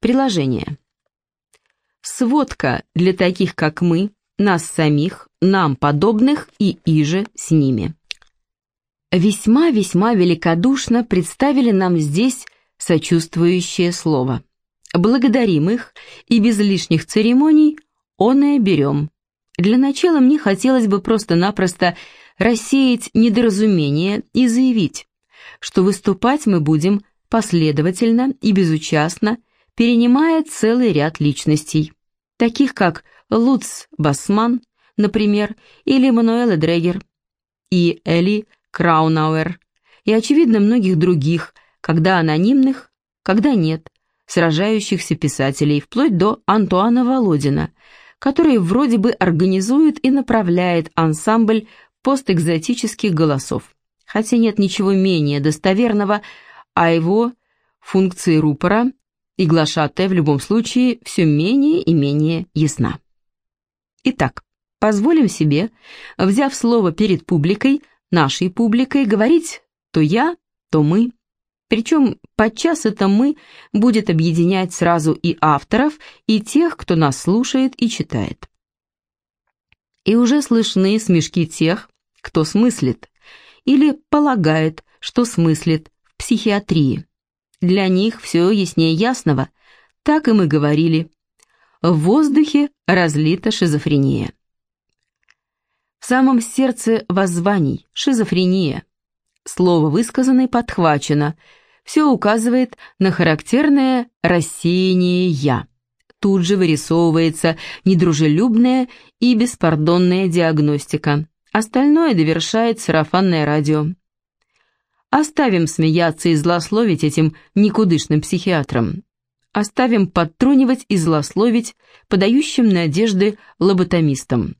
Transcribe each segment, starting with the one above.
Приложение. Сводка для таких, как мы, нас самих, нам подобных и иже с ними. Весьма-весьма великодушно представили нам здесь сочувствующее слово. Благодарим их и без лишних церемоний оное берем. Для начала мне хотелось бы просто-напросто рассеять недоразумение и заявить, что выступать мы будем последовательно и безучастно, перенимая целый ряд личностей, таких как Луц Басман, например, или Мануэла Дрегер, и Эли Краунауэр, и, очевидно, многих других, когда анонимных, когда нет, сражающихся писателей, вплоть до Антуана Володина, который вроде бы организует и направляет ансамбль постэкзотических голосов, хотя нет ничего менее достоверного, а его функции рупора и глашатая в любом случае все менее и менее ясна. Итак, позволим себе, взяв слово перед публикой, нашей публикой, говорить то я, то мы, причем подчас это «мы» будет объединять сразу и авторов, и тех, кто нас слушает и читает. И уже слышны смешки тех, кто смыслит, или полагает, что смыслит в психиатрии. Для них все яснее ясного, так и мы говорили. В воздухе разлита шизофрения. В самом сердце воззваний – шизофрения. Слово высказанное подхвачено – все указывает на характерное рассеяние «я». Тут же вырисовывается недружелюбная и беспардонная диагностика. Остальное довершает сарафанное радио. Оставим смеяться и злословить этим никудышным психиатрам. Оставим подтрунивать и злословить подающим надежды лоботомистам.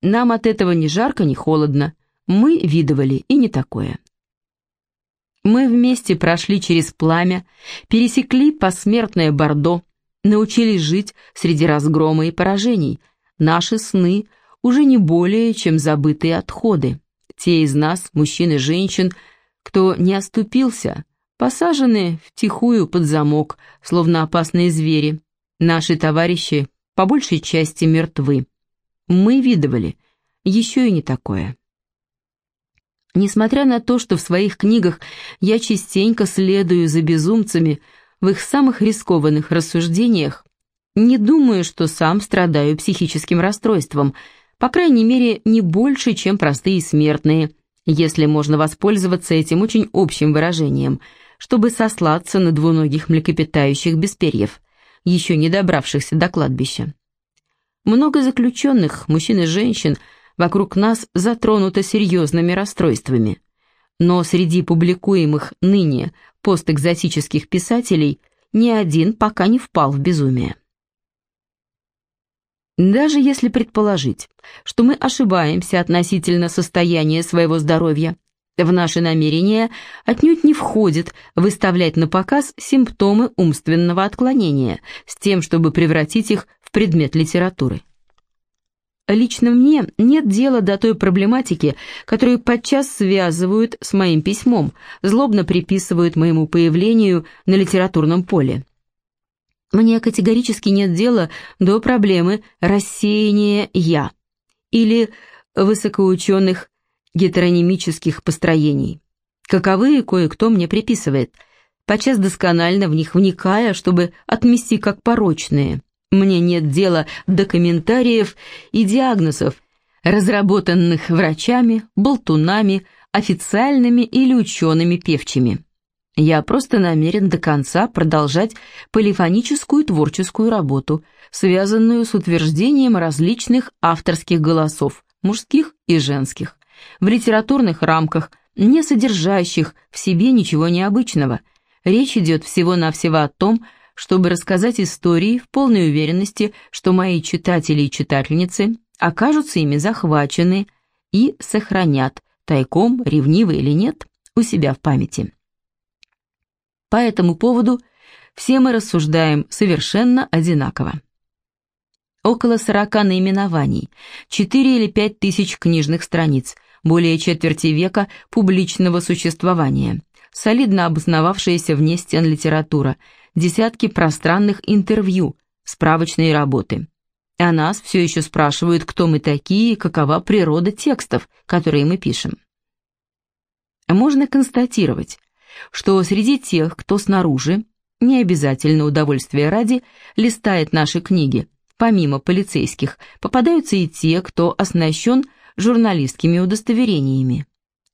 Нам от этого ни жарко, ни холодно. Мы видывали и не такое. Мы вместе прошли через пламя, пересекли посмертное Бордо, научились жить среди разгрома и поражений. Наши сны уже не более, чем забытые отходы. Те из нас, мужчин и женщин, кто не оступился, посажены втихую под замок, словно опасные звери. Наши товарищи по большей части мертвы. Мы видывали, еще и не такое. Несмотря на то, что в своих книгах я частенько следую за безумцами в их самых рискованных рассуждениях, не думаю, что сам страдаю психическим расстройством, по крайней мере, не больше, чем простые смертные, если можно воспользоваться этим очень общим выражением, чтобы сослаться на двуногих млекопитающих без перьев, еще не добравшихся до кладбища. Много заключенных, мужчин и женщин – вокруг нас затронуто серьезными расстройствами. Но среди публикуемых ныне постэкзотических писателей ни один пока не впал в безумие. Даже если предположить, что мы ошибаемся относительно состояния своего здоровья, в наши намерения отнюдь не входит выставлять на показ симптомы умственного отклонения с тем, чтобы превратить их в предмет литературы. Лично мне нет дела до той проблематики, которую подчас связывают с моим письмом, злобно приписывают моему появлению на литературном поле. Мне категорически нет дела до проблемы рассеяния «я» или высокоученых гетеронимических построений, каковые кое-кто мне приписывает, подчас досконально в них вникая, чтобы отмести как порочные – мне нет дела до комментариев и диагнозов, разработанных врачами, болтунами, официальными или учеными-певчими. Я просто намерен до конца продолжать полифоническую творческую работу, связанную с утверждением различных авторских голосов, мужских и женских, в литературных рамках, не содержащих в себе ничего необычного. Речь идет всего-навсего о том, что чтобы рассказать истории в полной уверенности, что мои читатели и читательницы окажутся ими захвачены и сохранят, тайком, ревниво или нет, у себя в памяти. По этому поводу все мы рассуждаем совершенно одинаково. Около 40 наименований, 4 или 5 тысяч книжных страниц, более четверти века публичного существования, солидно обосновавшаяся вне стен литература – десятки пространных интервью, справочные работы. А нас все еще спрашивают, кто мы такие и какова природа текстов, которые мы пишем. Можно констатировать, что среди тех, кто снаружи, не обязательно удовольствия ради, листает наши книги, помимо полицейских, попадаются и те, кто оснащен журналистскими удостоверениями.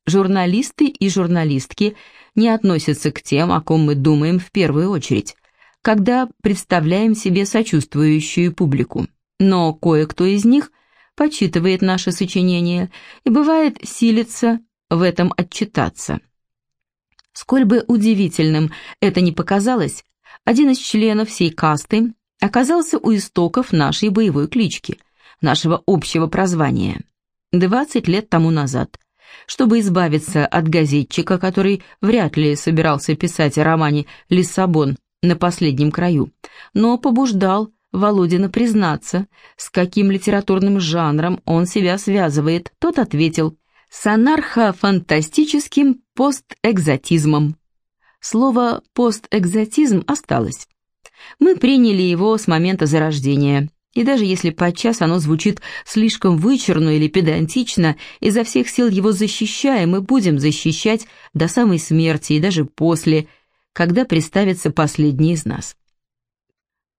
Журналисты и журналистки не относятся к тем, о ком мы думаем в первую очередь, когда представляем себе сочувствующую публику. Но кое-кто из них почитывает наши сочинения и, бывает, силится в этом отчитаться. Сколь бы удивительным это ни показалось, один из членов всей касты оказался у истоков нашей боевой клички, нашего общего прозвания. 20 лет тому назад, чтобы избавиться от газетчика, который вряд ли собирался писать о романе «Лиссабон» на последнем краю, но побуждал Володина признаться, с каким литературным жанром он себя связывает, тот ответил с анархо-фантастическим постэкзотизмом. Слово «постэкзотизм» осталось. Мы приняли его с момента зарождения, и даже если подчас оно звучит слишком вычурно или педантично, изо всех сил его защищаем и будем защищать до самой смерти и даже после, когда представится последний из нас.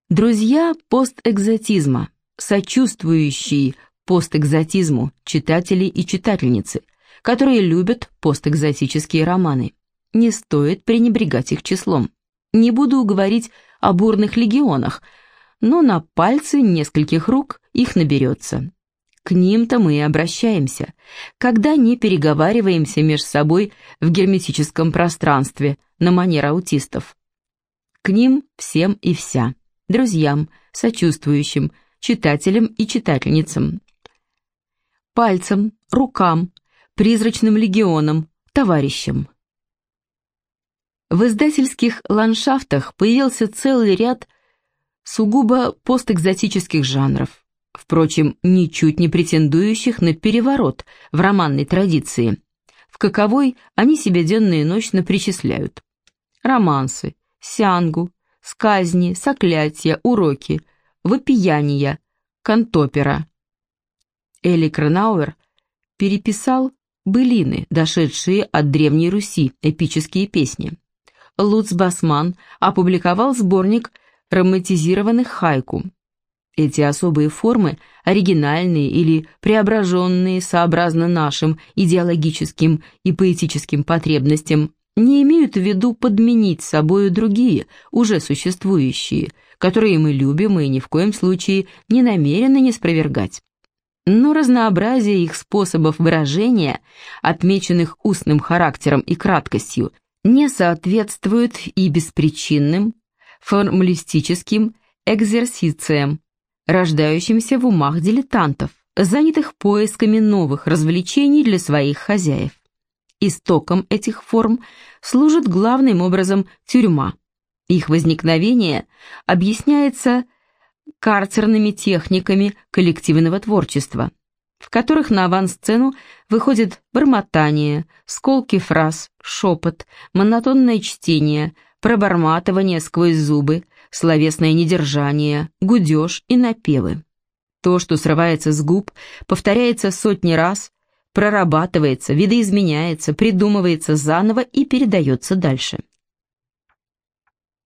Друзья постэкзотизма, сочувствующие постэкзотизму читатели и читательницы, которые любят постэкзотические романы. Не стоит пренебрегать их числом. Не буду говорить о бурных легионах, но на пальцы нескольких рук их наберется. К ним-то мы и обращаемся, когда не переговариваемся между собой в герметическом пространстве на манер аутистов. К ним всем и вся, друзьям, сочувствующим, читателям и читательницам. Пальцам, рукам, призрачным легионам, товарищам. В издательских ландшафтах появился целый ряд сугубо постэкзотических жанров, впрочем, ничуть не претендующих на переворот в романной традиции, в каковой они себе денно и ночно причисляют. Романсы, сянгу, сказни, соклятия, уроки, вопияния, контопера. Эли Кранауэр переписал былины, дошедшие от Древней Руси, эпические песни. Луц Басман опубликовал сборник романтизированных хайку. Эти особые формы, оригинальные или преображенные сообразно нашим идеологическим и поэтическим потребностям, не имеют в виду подменить собою другие, уже существующие, которые мы любим и ни в коем случае не намерены не спровергать. Но разнообразие их способов выражения, отмеченных устным характером и краткостью, не соответствует и беспричинным, формалистическим экзерсициям, рождающимся в умах дилетантов, занятых поисками новых развлечений для своих хозяев. Истоком этих форм служит главным образом тюрьма. Их возникновение объясняется карцерными техниками коллективного творчества – в которых на авансцену выходит бормотание, сколки фраз, шепот, монотонное чтение, проборматывание сквозь зубы, словесное недержание, гудеж и напевы. То, что срывается с губ, повторяется сотни раз, прорабатывается, видоизменяется, придумывается заново и передается дальше.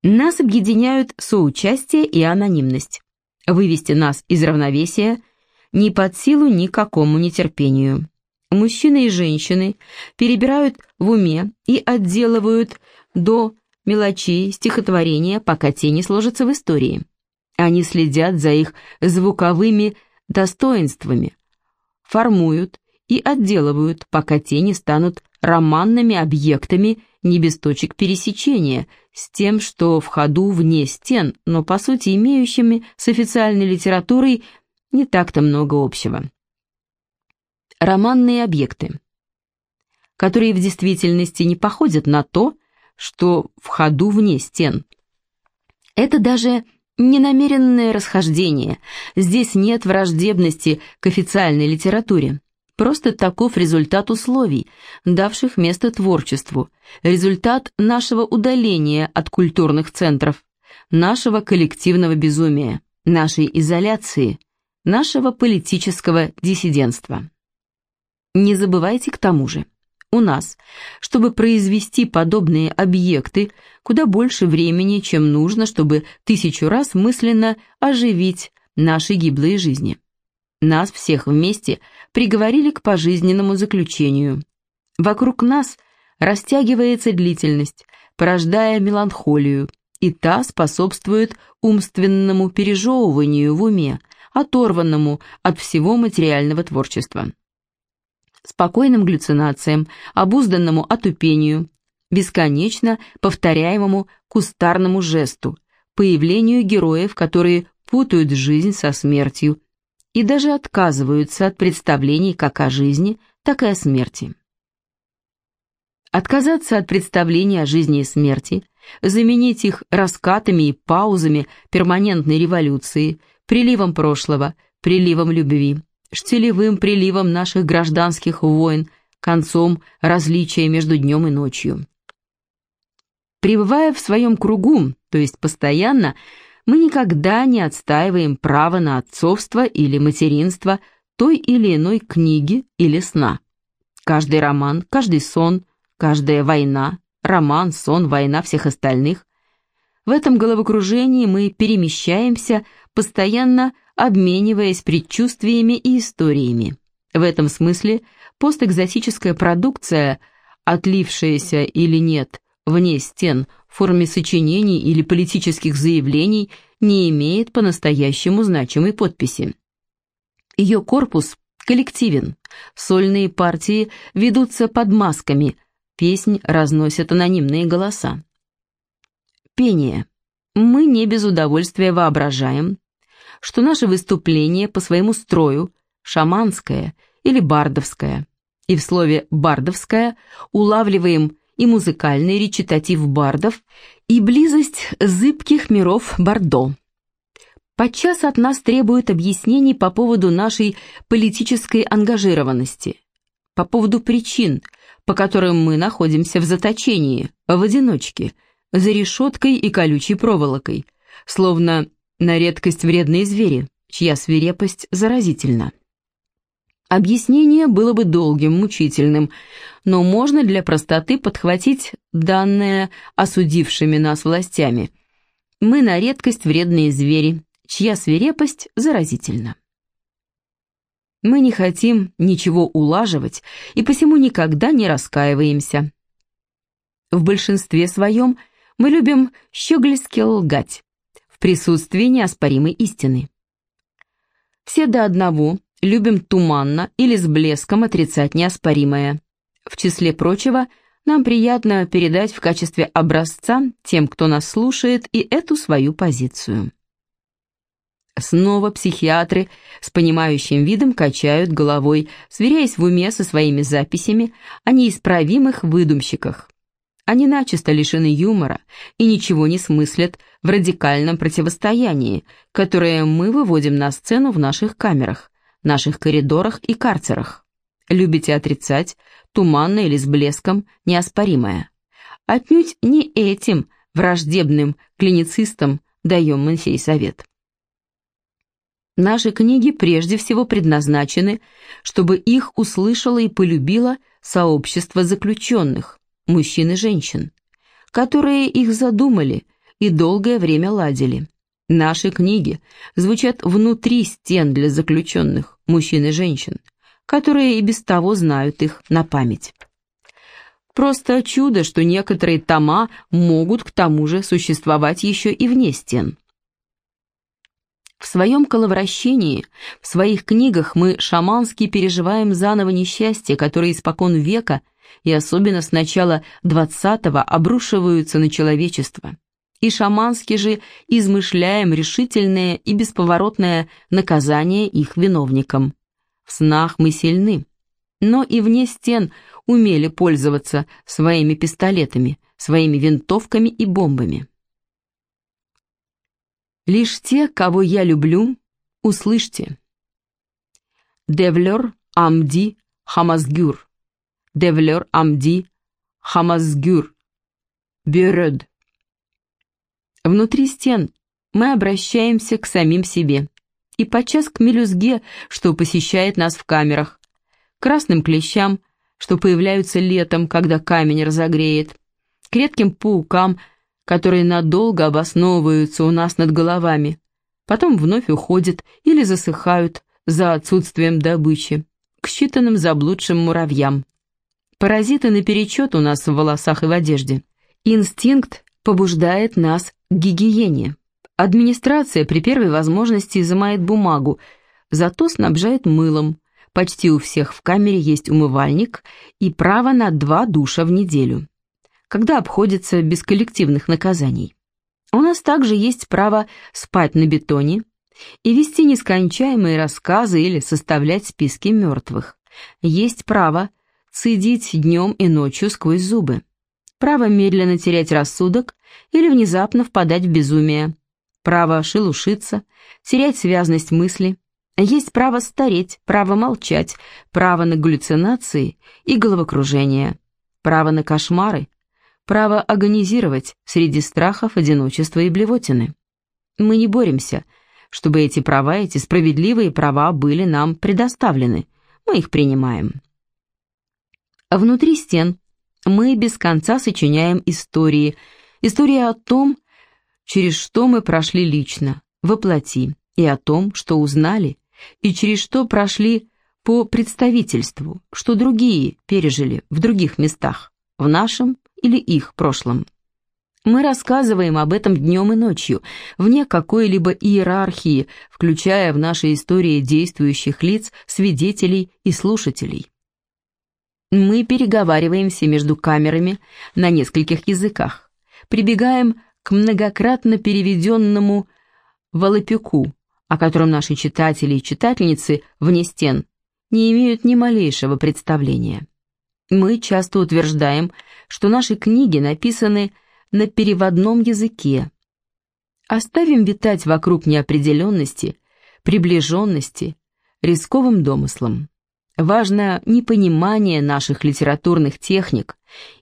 Нас объединяют соучастие и анонимность. Вывести нас из равновесия – не под силу никакому нетерпению. Мужчины и женщины перебирают в уме и отделывают до мелочей стихотворения, пока те не сложатся в истории. Они следят за их звуковыми достоинствами, формуют и отделывают, пока те не станут романными объектами не без точек пересечения, с тем, что в ходу вне стен, но по сути имеющими с официальной литературой не так-то много общего. Романные объекты, которые в действительности не походят на то, что в ходу вне стен. Это даже ненамеренное расхождение, здесь нет враждебности к официальной литературе. Просто таков результат условий, давших место творчеству, результат нашего удаления от культурных центров, нашего коллективного безумия, нашей изоляции, нашего политического диссидентства. Не забывайте к тому же, у нас, чтобы произвести подобные объекты, куда больше времени, чем нужно, чтобы тысячу раз мысленно оживить наши гиблые жизни. Нас всех вместе приговорили к пожизненному заключению. Вокруг нас растягивается длительность, порождая меланхолию, и та способствует умственному пережевыванию в уме, оторванному от всего материального творчества. Спокойным галлюцинациям, обузданному отупению, бесконечно повторяемому кустарному жесту, появлению героев, которые путают жизнь со смертью и даже отказываются от представлений как о жизни, так и о смерти. Отказаться от представлений о жизни и смерти, заменить их раскатами и паузами перманентной революции, приливом прошлого, приливом любви, штилевым приливом наших гражданских войн, концом различия между днем и ночью. Пребывая в своем кругу, то есть постоянно, мы никогда не отстаиваем право на отцовство или материнство той или иной книги или сна. Каждый роман, каждый сон – Каждая война, роман, сон, война всех остальных. В этом головокружении мы перемещаемся, постоянно обмениваясь предчувствиями и историями. В этом смысле постэкзотическая продукция, отлившаяся или нет, вне стен, форме сочинений или политических заявлений, не имеет по-настоящему значимой подписи. Ее корпус коллективен, сольные партии ведутся под масками, Песнь разносят анонимные голоса. Пение. Мы не без удовольствия воображаем, что наше выступление по своему строю шаманское или бардовское, и в слове «бардовское» улавливаем и музыкальный речитатив бардов, и близость зыбких миров Бордо. Подчас от нас требуют объяснений по поводу нашей политической ангажированности, по поводу причин, по которым мы находимся в заточении, в одиночке, за решеткой и колючей проволокой, словно на редкость вредные звери, чья свирепость заразительна. Объяснение было бы долгим, мучительным, но можно для простоты подхватить данное осудившими нас властями. Мы на редкость вредные звери, чья свирепость заразительна. Мы не хотим ничего улаживать и посему никогда не раскаиваемся. В большинстве своем мы любим щеглески лгать в присутствии неоспоримой истины. Все до одного любим туманно или с блеском отрицать неоспоримое. В числе прочего, нам приятно передать в качестве образца тем, кто нас слушает, и эту свою позицию. Снова психиатры с понимающим видом качают головой, сверяясь в уме со своими записями о неисправимых выдумщиках. Они начисто лишены юмора и ничего не смыслят в радикальном противостоянии, которое мы выводим на сцену в наших камерах, наших коридорах и карцерах. Любите отрицать, туманно или с блеском, неоспоримое. Отнюдь не этим враждебным клиницистам даем мы сей совет. Наши книги прежде всего предназначены, чтобы их услышало и полюбило сообщество заключенных, мужчин и женщин, которые их задумали и долгое время ладили. Наши книги звучат внутри стен для заключенных, мужчин и женщин, которые и без того знают их на память. Просто чудо, что некоторые тома могут к тому же существовать еще и вне стен. В своем коловращении, в своих книгах мы шамански переживаем заново несчастья, которые испокон века и особенно с начала XX обрушиваются на человечество. И шамански же измышляем решительное и бесповоротное наказание их виновникам. В снах мы сильны, но и вне стен умели пользоваться своими пистолетами, своими винтовками и бомбами. Лишь те, кого я люблю, услышьте. Девлер Амди Хамазгюр. Девлер Амди Хамазгюр. Бюред. Внутри стен мы обращаемся к самим себе и подчас к мелюзге, что посещает нас в камерах, красным клещам, что появляются летом, когда камень разогреет, к редким паукам, которые надолго обосновываются у нас над головами, потом вновь уходят или засыхают за отсутствием добычи, к считанным заблудшим муравьям. Паразиты наперечет у нас в волосах и в одежде. Инстинкт побуждает нас гигиене. Администрация при первой возможности изымает бумагу, зато снабжает мылом. Почти у всех в камере есть умывальник и право на два душа в неделю, когда обходится без коллективных наказаний. У нас также есть право спать на бетоне и вести нескончаемые рассказы или составлять списки мертвых. Есть право цедить днем и ночью сквозь зубы. Право медленно терять рассудок или внезапно впадать в безумие право шелушиться, терять связность мысли, есть право стареть, право молчать, право на галлюцинации и головокружение, право на кошмары, право агонизировать среди страхов, одиночества и блевотины. Мы не боремся, чтобы эти права, эти справедливые права были нам предоставлены. Мы их принимаем. Внутри стен мы без конца сочиняем истории. Истории о том, через что мы прошли лично, воплоти, и о том, что узнали, и через что прошли по представительству, что другие пережили в других местах, в нашем или их прошлом. Мы рассказываем об этом днем и ночью, вне какой-либо иерархии, включая в нашей истории действующих лиц, свидетелей и слушателей. Мы переговариваемся между камерами на нескольких языках, прибегаем к многократно переведенному Волопюку, о котором наши читатели и читательницы вне стен не имеют ни малейшего представления. Мы часто утверждаем, что наши книги написаны на переводном языке. Оставим витать вокруг неопределенности, приближенности, рисковым домыслом. Важно не понимание наших литературных техник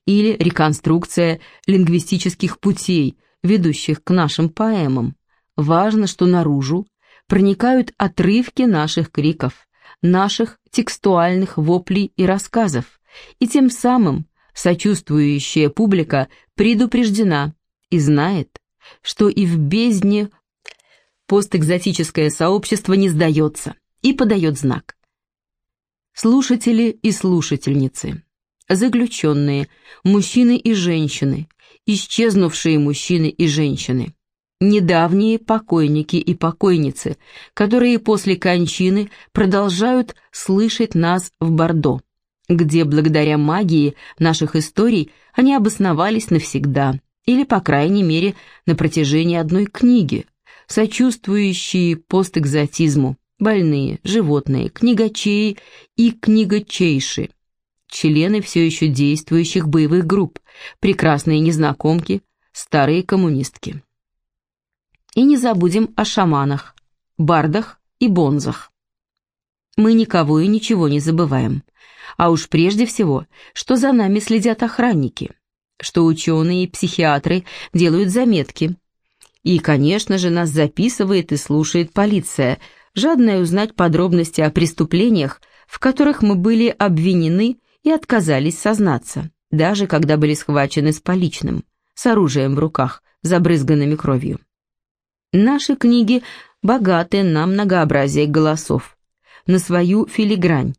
или реконструкция лингвистических путей – ведущих к нашим поэмам. Важно, что наружу проникают отрывки наших криков, наших текстуальных воплей и рассказов, и тем самым сочувствующая публика предупреждена и знает, что и в бездне постэкзотическое сообщество не сдается и подает знак. Слушатели и слушательницы, заключенные, мужчины и женщины, исчезнувшие мужчины и женщины, недавние покойники и покойницы, которые после кончины продолжают слышать нас в Бордо, где благодаря магии наших историй они обосновались навсегда, или, по крайней мере, на протяжении одной книги, сочувствующие постэкзотизму, больные, животные, книгачеи и книгачейши – члены все еще действующих боевых групп, прекрасные незнакомки, старые коммунистки. И не забудем о шаманах, бардах и бонзах. Мы никого и ничего не забываем. А уж прежде всего, что за нами следят охранники, что ученые и психиатры делают заметки. И, конечно же, нас записывает и слушает полиция, жадная узнать подробности о преступлениях, в которых мы были обвинены и отказались сознаться, даже когда были схвачены с поличным, с оружием в руках, забрызганными кровью. Наши книги богаты на многообразие голосов, на свою филигрань,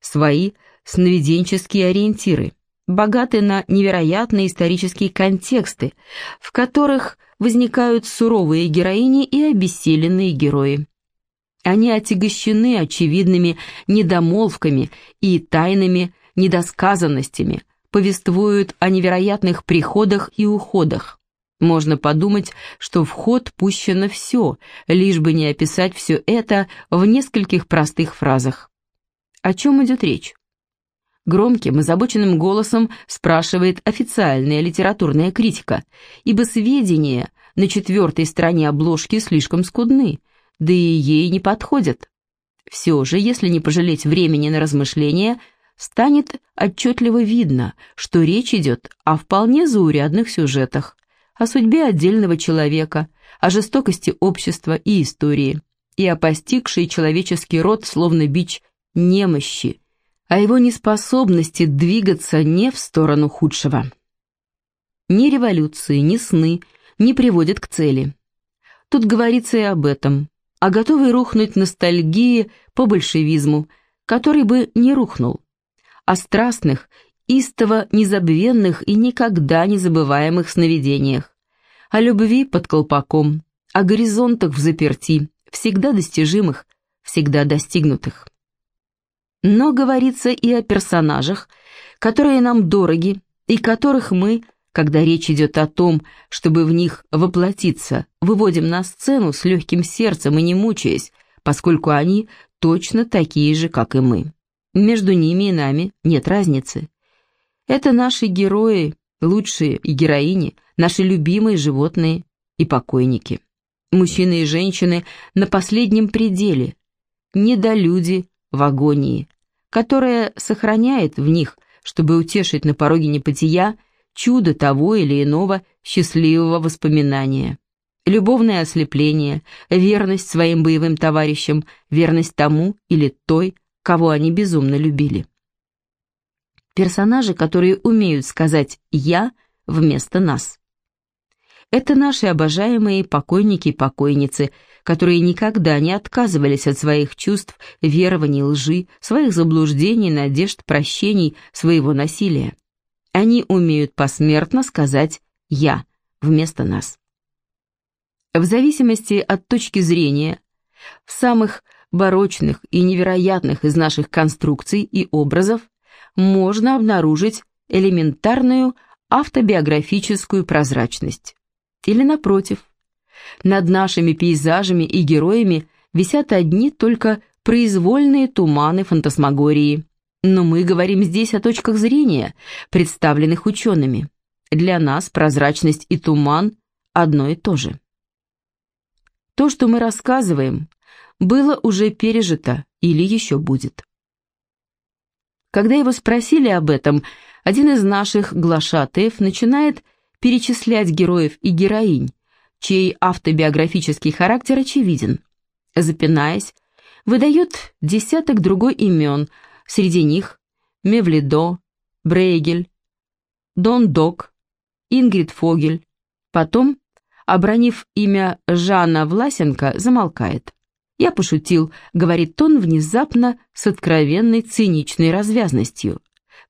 свои сновиденческие ориентиры, богаты на невероятные исторические контексты, в которых возникают суровые героини и обессиленные герои. Они отягощены очевидными недомолвками и тайными недосказанностями, повествуют о невероятных приходах и уходах. Можно подумать, что в ход пущено все, лишь бы не описать все это в нескольких простых фразах. О чем идет речь? Громким, озабоченным голосом спрашивает официальная литературная критика, ибо сведения на четвертой стороне обложки слишком скудны, да и ей не подходят. Все же, если не пожалеть времени на размышления, станет отчетливо видно, что речь идет о вполне заурядных сюжетах, о судьбе отдельного человека, о жестокости общества и истории, и о постигшей человеческий род, словно бич, немощи, о его неспособности двигаться не в сторону худшего. Ни революции, ни сны не приводят к цели. Тут говорится и об этом, о готовой рухнуть ностальгии по большевизму, который бы не рухнул, о страстных, истово незабвенных и никогда не забываемых сновидениях, о любви под колпаком, о горизонтах в заперти, всегда достижимых, всегда достигнутых. Но говорится и о персонажах, которые нам дороги и которых мы, когда речь идет о том, чтобы в них воплотиться, выводим на сцену с легким сердцем и не мучаясь, поскольку они точно такие же, как и мы. Между ними и нами нет разницы. Это наши герои, лучшие и героини, наши любимые животные и покойники. Мужчины и женщины на последнем пределе, недолюди в агонии, которая сохраняет в них, чтобы утешить на пороге непотия, чудо того или иного счастливого воспоминания. Любовное ослепление, верность своим боевым товарищам, верность тому или той, кого они безумно любили. Персонажи, которые умеют сказать «я» вместо «нас». Это наши обожаемые покойники и покойницы, которые никогда не отказывались от своих чувств, верований, лжи, своих заблуждений, надежд, прощений, своего насилия. Они умеют посмертно сказать «я» вместо нас. В зависимости от точки зрения, в самых барочных и невероятных из наших конструкций и образов можно обнаружить элементарную автобиографическую прозрачность. Или напротив, над нашими пейзажами и героями висят одни только произвольные туманы фантасмагории. Но мы говорим здесь о точках зрения, представленных учеными. Для нас прозрачность и туман одно и то же. То, что мы рассказываем, было уже пережито или еще будет. Когда его спросили об этом, один из наших глашатаев начинает перечислять героев и героинь, чей автобиографический характер очевиден. Запинаясь, выдает десяток другой имен, среди них Мевлидо, Брейгель, Дон Док, Ингрид Фогель. Потом, обронив имя Жанна Власенко, замолкает. «Я пошутил», — говорит он внезапно с откровенной циничной развязностью.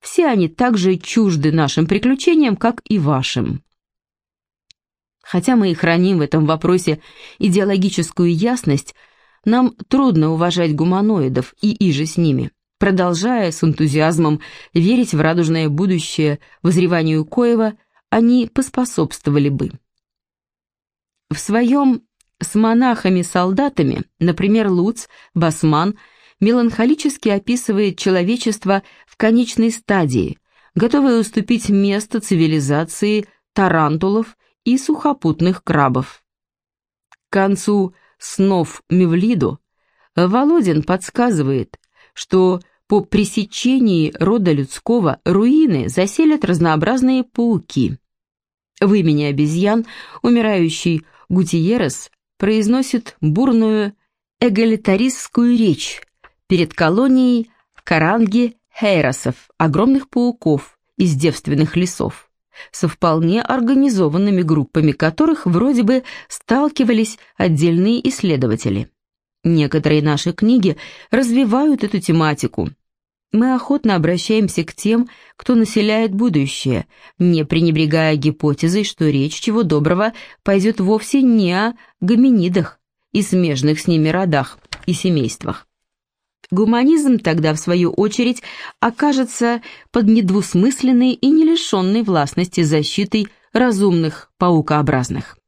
«Все они так же чужды нашим приключениям, как и вашим». Хотя мы и храним в этом вопросе идеологическую ясность, нам трудно уважать гуманоидов и иже с ними, продолжая с энтузиазмом верить в радужное будущее, возреванию Коева, они поспособствовали бы. В своем с монахами-солдатами, например, Луц, Басман, меланхолически описывает человечество в конечной стадии, готовое уступить место цивилизации тарантулов и сухопутных крабов. К концу снов Мевлиду Володин подсказывает, что по пресечении рода людского руины заселят разнообразные пауки. В имени обезьян умирающий Гутиерес произносит бурную эгалитаристскую речь перед колонией Каранги Хейросов, огромных пауков из девственных лесов, со вполне организованными группами которых вроде бы сталкивались отдельные исследователи. Некоторые наши книги развивают эту тематику. Мы охотно обращаемся к тем, кто населяет будущее, не пренебрегая гипотезой, что речь чего доброго пойдет вовсе не о гоминидах и смежных с ними родах и семействах. Гуманизм тогда, в свою очередь, окажется под недвусмысленной и не лишенной властности защитой разумных паукообразных.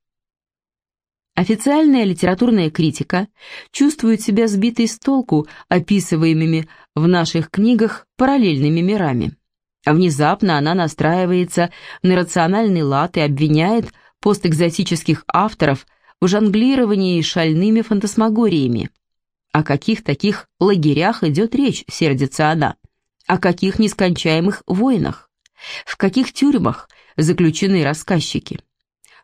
Официальная литературная критика чувствует себя сбитой с толку описываемыми в наших книгах параллельными мирами. Внезапно она настраивается на рациональный лад и обвиняет постэкзотических авторов в жонглировании шальными фантасмагориями. О каких таких лагерях идет речь, сердится она? О каких нескончаемых войнах? В каких тюрьмах заключены рассказчики?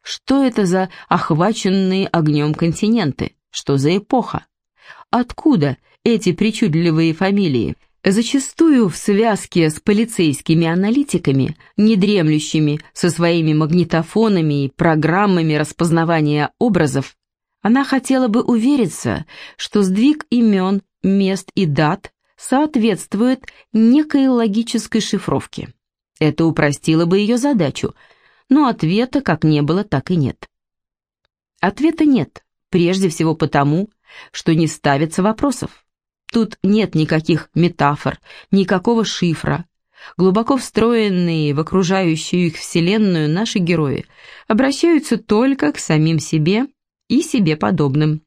Что это за охваченные огнем континенты? Что за эпоха? Откуда эти причудливые фамилии? Зачастую в связке с полицейскими аналитиками, недремлющими со своими магнитофонами и программами распознавания образов, она хотела бы увериться, что сдвиг имен, мест и дат соответствует некой логической шифровке. Это упростило бы ее задачу, но ответа как не было, так и нет. Ответа нет, прежде всего потому, что не ставится вопросов. Тут нет никаких метафор, никакого шифра. Глубоко встроенные в окружающую их вселенную наши герои обращаются только к самим себе и себе подобным.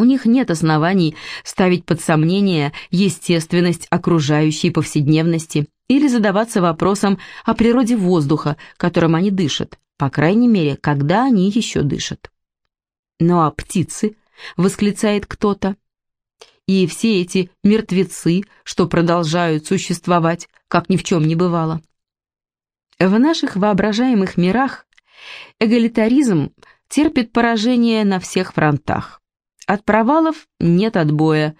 У них нет оснований ставить под сомнение естественность окружающей повседневности или задаваться вопросом о природе воздуха, которым они дышат, по крайней мере, когда они еще дышат. «Ну а птицы?» — восклицает кто-то и все эти мертвецы, что продолжают существовать, как ни в чем не бывало. В наших воображаемых мирах эгалитаризм терпит поражение на всех фронтах. От провалов нет отбоя.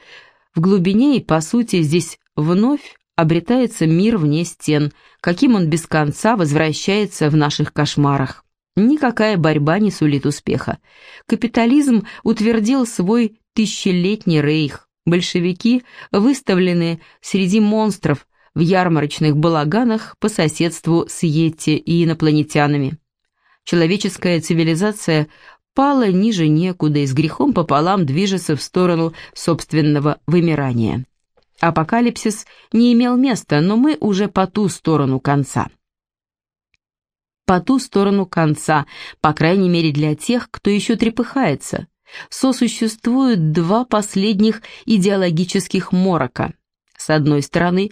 В глубине и по сути здесь вновь обретается мир вне стен, каким он без конца возвращается в наших кошмарах. Никакая борьба не сулит успеха. Капитализм утвердил свой тысячелетний рейх большевики выставлены среди монстров в ярмарочных балаганах по соседству с Йетти и инопланетянами. Человеческая цивилизация пала ниже некуда и с грехом пополам движется в сторону собственного вымирания. Апокалипсис не имел места, но мы уже по ту сторону конца. По ту сторону конца, по крайней мере для тех, кто еще трепыхается – сосуществуют два последних идеологических морока. С одной стороны,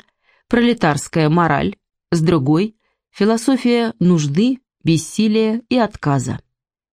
пролетарская мораль, с другой – философия нужды, бессилия и отказа.